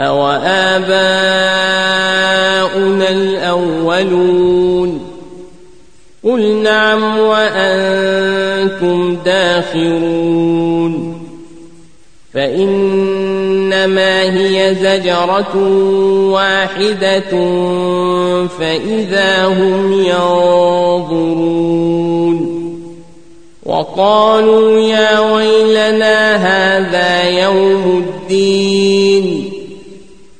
أوآباؤنا الأولون قل نعم وأنتم داخرون فإنما هي زجرة واحدة فإذا هم ينظرون وقالوا يا ويلنا هذا يوم الدين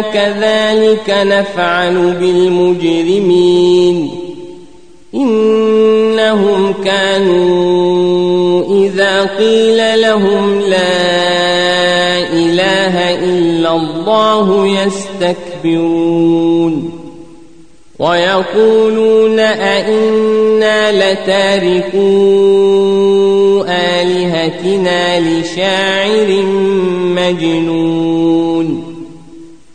كذلك نفعل بالمجرمين. إنهم كانوا إذا قيل لهم لا إله إلا الله يستكبرون. ويقولون أئنا لتاركو آلهتنا لشاعر مجنون.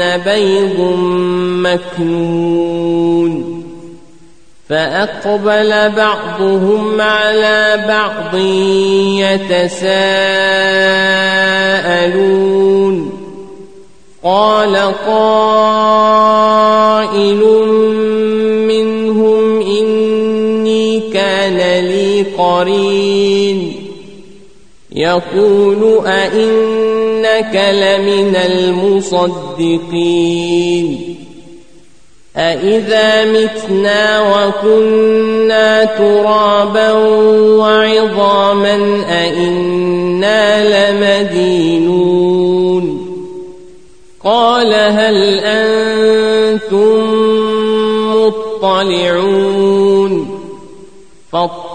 بيض مكنون. فأقبل بعضهم على بعض يتساءلون. قال قائل منهم إني كان لي قرين. يقول أئنك لمن المصدقين. أإذا متنا وكنا ترابا وعظاما أئنا لمدينون. قال هل أنتم مطلعون؟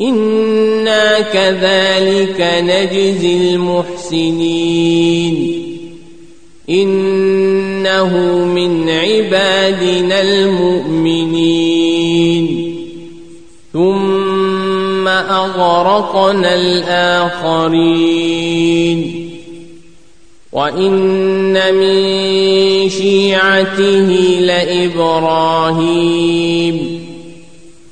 إنا كذلك نجزي المحسنين إنه من عبادنا المؤمنين ثم أغرقنا الآخرين وإن من شيعته لإبراهيم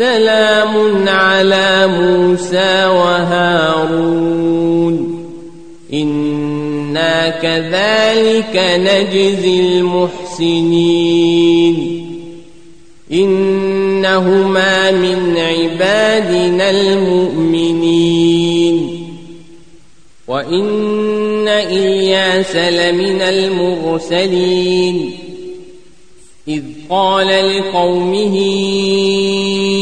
سلام على موسى وهارون. إنا كذلك نجزي المحسنين. إنهما من عبادنا المؤمنين. وإن إلياس لمن المرسلين. إذ قال لقومه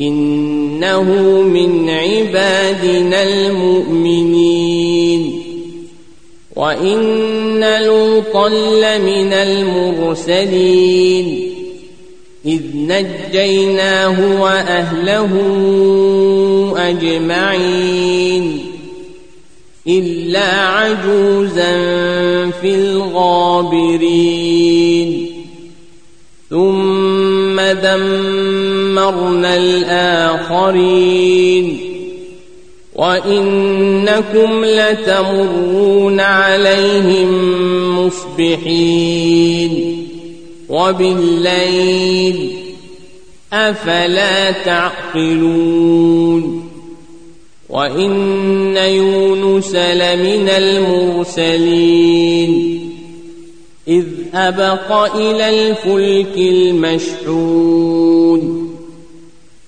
إنه من عبادنا المؤمنين. وإن لوطا لمن المرسلين. إذ نجيناه وأهله أجمعين. إلا عجوزا في الغابرين. ثم دمرنا الآخرين وإنكم لتمرون عليهم مصبحين وبالليل أفلا تعقلون وإن يونس لمن المرسلين إذ أبق إلى الفلك المشحون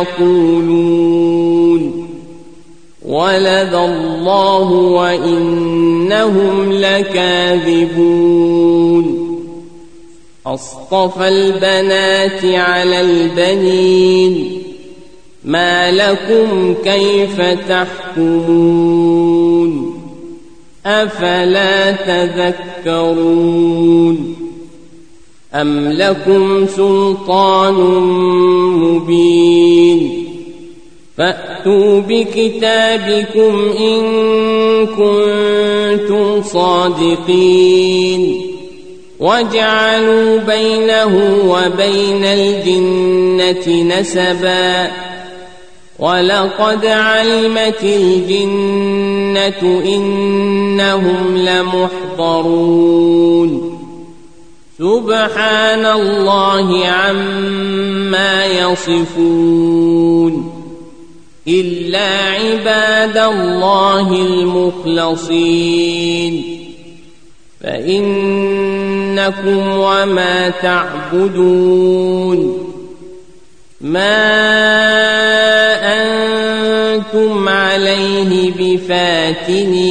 يقولون ولد الله وإنهم لكاذبون أصطفى البنات على البنين ما لكم كيف تحكمون أفلا تذكرون أم لكم سلطان مبين فأتوا بكتابكم إن كنتم صادقين وجعلوا بينه وبين الجنة نسبا ولقد علمت الجنة إنهم لمحضرون سبحان الله عما يصفون إلا عباد الله المخلصين فإنكم وما تعبدون ما أنتم عليه بفاتنين